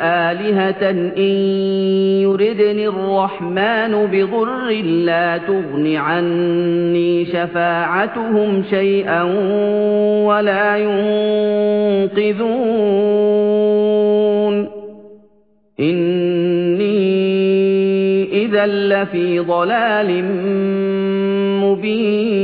آلهة إن يردني الرحمن بضر لا تغن عني شفاعتهم شيئا ولا ينقذون. إني إذا لفي ضلال مبين.